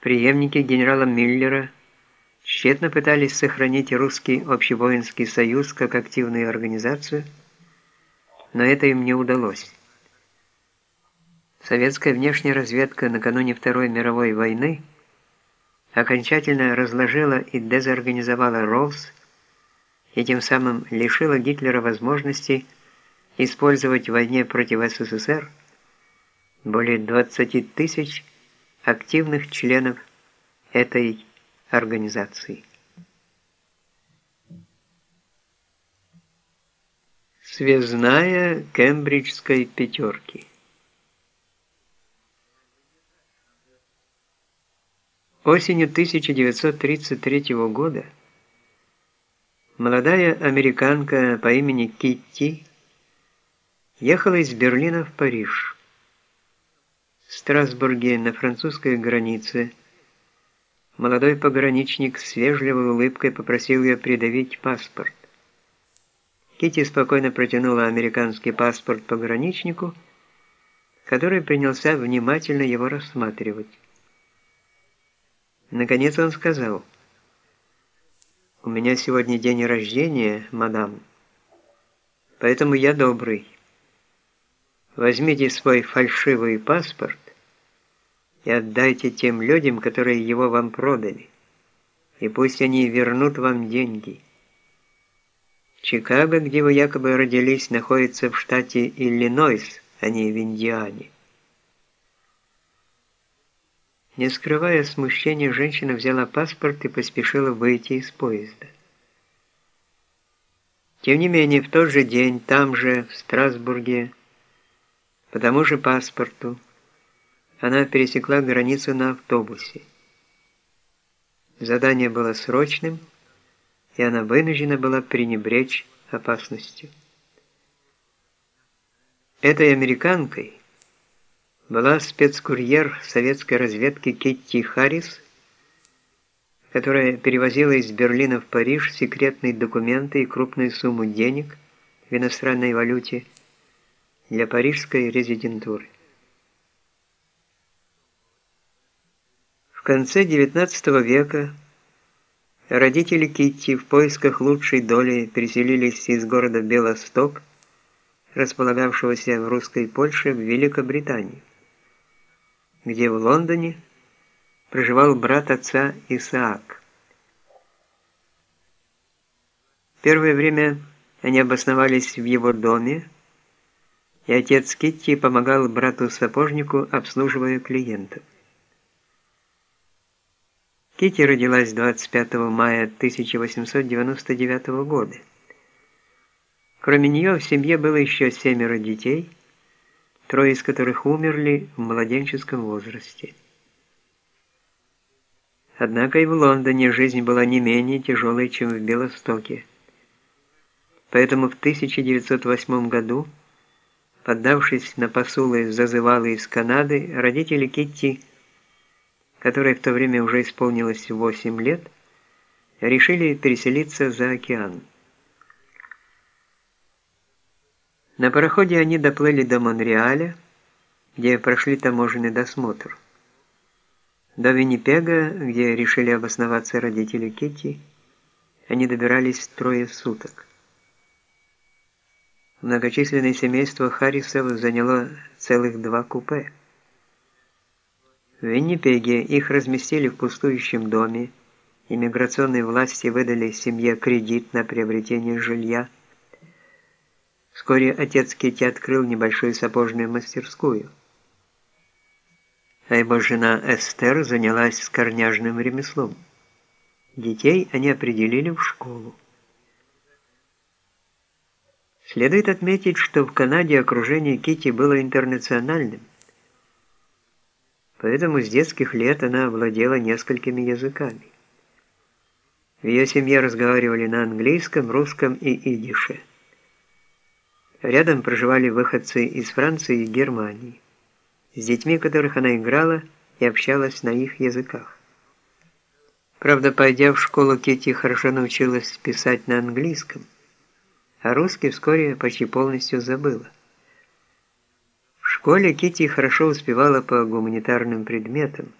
Преемники генерала Миллера тщетно пытались сохранить русский общевоинский союз как активную организацию, но это им не удалось. Советская внешняя разведка накануне Второй мировой войны окончательно разложила и дезорганизовала РОВС и тем самым лишила Гитлера возможности использовать в войне против СССР более 20 тысяч активных членов этой организации. Связная Кембриджской пятерки Осенью 1933 года молодая американка по имени Китти ехала из Берлина в Париж. В Страсбурге на французской границе молодой пограничник с вежливой улыбкой попросил ее придавить паспорт. Китти спокойно протянула американский паспорт пограничнику, который принялся внимательно его рассматривать. Наконец он сказал, «У меня сегодня день рождения, мадам, поэтому я добрый. Возьмите свой фальшивый паспорт и отдайте тем людям, которые его вам продали, и пусть они вернут вам деньги». Чикаго, где вы якобы родились, находится в штате Иллинойс, а не в Индиане. Не скрывая смущения, женщина взяла паспорт и поспешила выйти из поезда. Тем не менее, в тот же день, там же, в Страсбурге, по тому же паспорту, она пересекла границу на автобусе. Задание было срочным, и она вынуждена была пренебречь опасностью. Этой американкой была спецкурьер советской разведки Китти Харрис, которая перевозила из Берлина в Париж секретные документы и крупную сумму денег в иностранной валюте для парижской резидентуры. В конце XIX века родители Китти в поисках лучшей доли переселились из города Белосток, располагавшегося в русской Польше, в Великобританию где в Лондоне проживал брат отца Исаак. Первое время они обосновались в его доме, и отец Китти помогал брату-сапожнику, обслуживая клиентов. Китти родилась 25 мая 1899 года. Кроме нее в семье было еще семеро детей – трое из которых умерли в младенческом возрасте. Однако и в Лондоне жизнь была не менее тяжелой, чем в Белостоке. Поэтому в 1908 году, поддавшись на посулы зазывалы из Канады, родители Китти, которой в то время уже исполнилось 8 лет, решили переселиться за океан. На пароходе они доплыли до Монреаля, где прошли таможенный досмотр. До Виннипега, где решили обосноваться родители Китти, они добирались трое суток. Многочисленное семейство Харрисов заняло целых два купе. В Виннипеге их разместили в пустующем доме, иммиграционные власти выдали семье кредит на приобретение жилья, Вскоре отец Кити открыл небольшую сапожную мастерскую, а его жена Эстер занялась скорняжным ремеслом. Детей они определили в школу. Следует отметить, что в Канаде окружение Кити было интернациональным, поэтому с детских лет она владела несколькими языками. В ее семье разговаривали на английском, русском и идише. Рядом проживали выходцы из Франции и Германии, с детьми которых она играла и общалась на их языках. Правда, пойдя в школу, Кити хорошо научилась писать на английском, а русский вскоре почти полностью забыла. В школе Кити хорошо успевала по гуманитарным предметам,